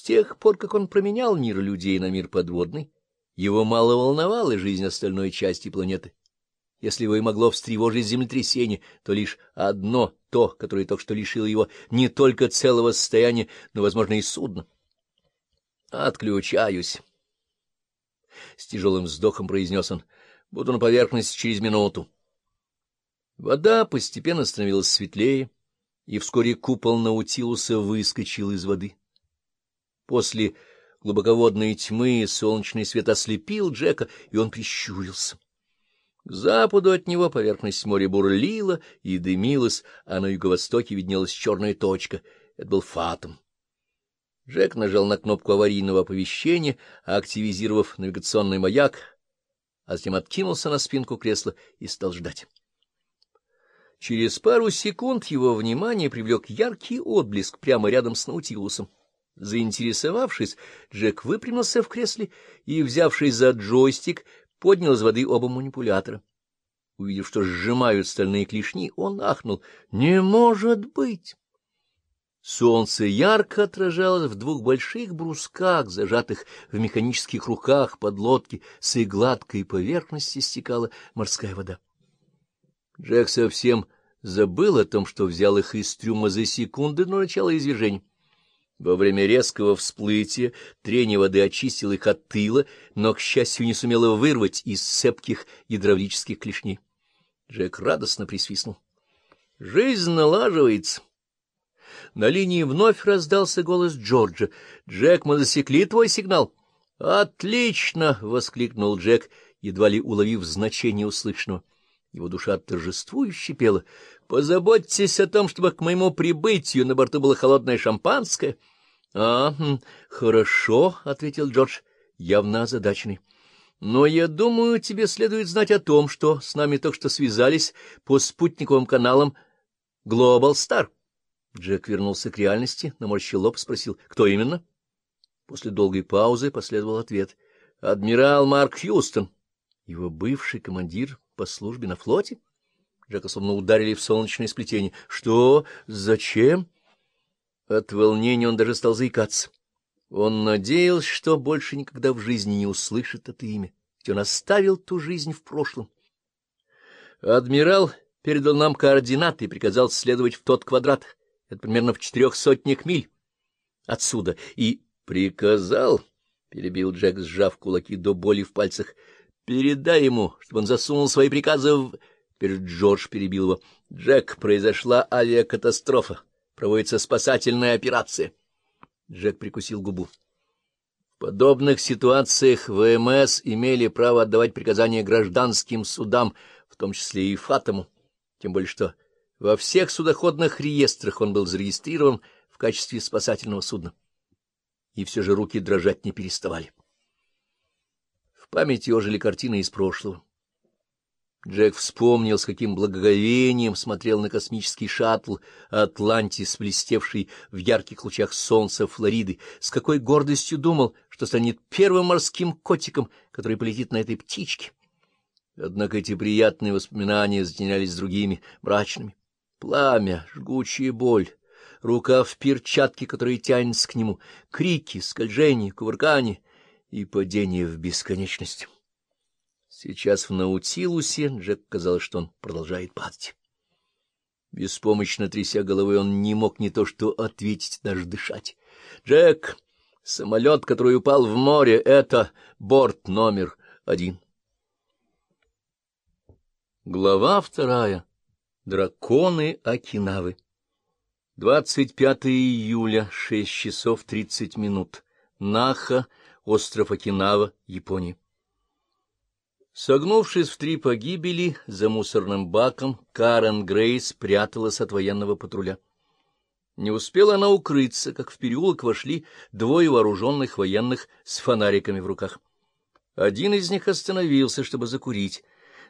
С тех пор, как он променял мир людей на мир подводный, его мало волновала жизнь остальной части планеты. Если его и могло встревожить землетрясение, то лишь одно, то, которое только что лишило его не только целого состояния, но, возможно, и судна. «Отключаюсь», — с тяжелым вздохом произнес он. «Буду на поверхности через минуту». Вода постепенно становилась светлее, и вскоре купол Наутилуса выскочил из воды. После глубоководной тьмы солнечный свет ослепил Джека, и он прищурился. К западу от него поверхность моря бурлила и дымилась, а на юго-востоке виднелась черная точка. Это был Фатум. Джек нажал на кнопку аварийного оповещения, активизировав навигационный маяк, а затем откинулся на спинку кресла и стал ждать. Через пару секунд его внимание привлек яркий отблеск прямо рядом с Наутилусом. Заинтересовавшись, Джек выпрямился в кресле и, взявшись за джойстик, поднял из воды оба манипулятора. Увидев, что сжимают стальные клешни, он ахнул. «Не может быть!» Солнце ярко отражалось в двух больших брусках, зажатых в механических руках под лодки, с и гладкой поверхности стекала морская вода. Джек совсем забыл о том, что взял их из трюма за секунды до начала извержения. Во время резкого всплытия трение воды очистило их от тыла, но, к счастью, не сумело вырвать из цепких гидравлических клешней. Джек радостно присвистнул. «Жизнь налаживается». На линии вновь раздался голос Джорджа. «Джек, мы засекли твой сигнал». «Отлично!» — воскликнул Джек, едва ли уловив значение услышанного. Его душа торжествующе пела. «Позаботьтесь о том, чтобы к моему прибытию на борту было холодное шампанское». — А, хорошо, — ответил Джордж, явно озадаченный. — Но я думаю, тебе следует знать о том, что с нами только что связались по спутниковым каналам Global Star. Джек вернулся к реальности, наморщил лоб, спросил, кто именно? После долгой паузы последовал ответ. — Адмирал Марк Хьюстон. Его бывший командир по службе на флоте? Джека словно ударили в солнечное сплетение. — Что? Зачем? — от волнения он даже стал заикаться. Он надеялся, что больше никогда в жизни не услышит это имя, ведь он оставил ту жизнь в прошлом. Адмирал передал нам координаты и приказал следовать в тот квадрат. Это примерно в четырех сотнях миль отсюда. И приказал, — перебил Джек, сжав кулаки до боли в пальцах, — передай ему, чтобы он засунул свои приказы в... Перед Джордж перебил его. — Джек, произошла авиакатастрофа проводится спасательная операция. Джек прикусил губу. В подобных ситуациях ВМС имели право отдавать приказания гражданским судам, в том числе и Фатому, тем более что во всех судоходных реестрах он был зарегистрирован в качестве спасательного судна. И все же руки дрожать не переставали. Памяти ожили картины из прошлого. Джек вспомнил, с каким благоговением смотрел на космический шаттл «Атлантис», блестевший в ярких лучах солнца Флориды, с какой гордостью думал, что станет первым морским котиком, который полетит на этой птичке. Однако эти приятные воспоминания затенялись другими, мрачными. Пламя, жгучая боль, рука в перчатке, которая тянется к нему, крики, скольжение, кувыркание и падение в бесконечность. Сейчас в Наутилусе Джек казалось, что он продолжает падать. Беспомощно тряся головой, он не мог не то что ответить, даже дышать. — Джек, самолет, который упал в море, — это борт номер один. Глава вторая. Драконы Окинавы. 25 июля, 6 часов 30 минут. Наха, остров Окинава, Япония. Согнувшись в три погибели, за мусорным баком Карен Грейс пряталась от военного патруля. Не успела она укрыться, как в переулок вошли двое вооруженных военных с фонариками в руках. Один из них остановился, чтобы закурить.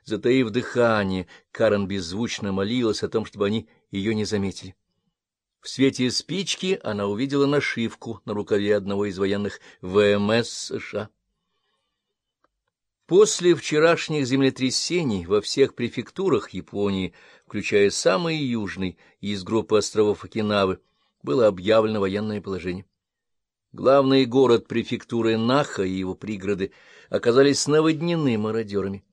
Затаив дыхание, Карен беззвучно молилась о том, чтобы они ее не заметили. В свете спички она увидела нашивку на рукаве одного из военных ВМС США. После вчерашних землетрясений во всех префектурах Японии, включая самый южный из группы островов Окинавы, было объявлено военное положение. Главный город префектуры Наха и его пригороды оказались наводнены мародерами.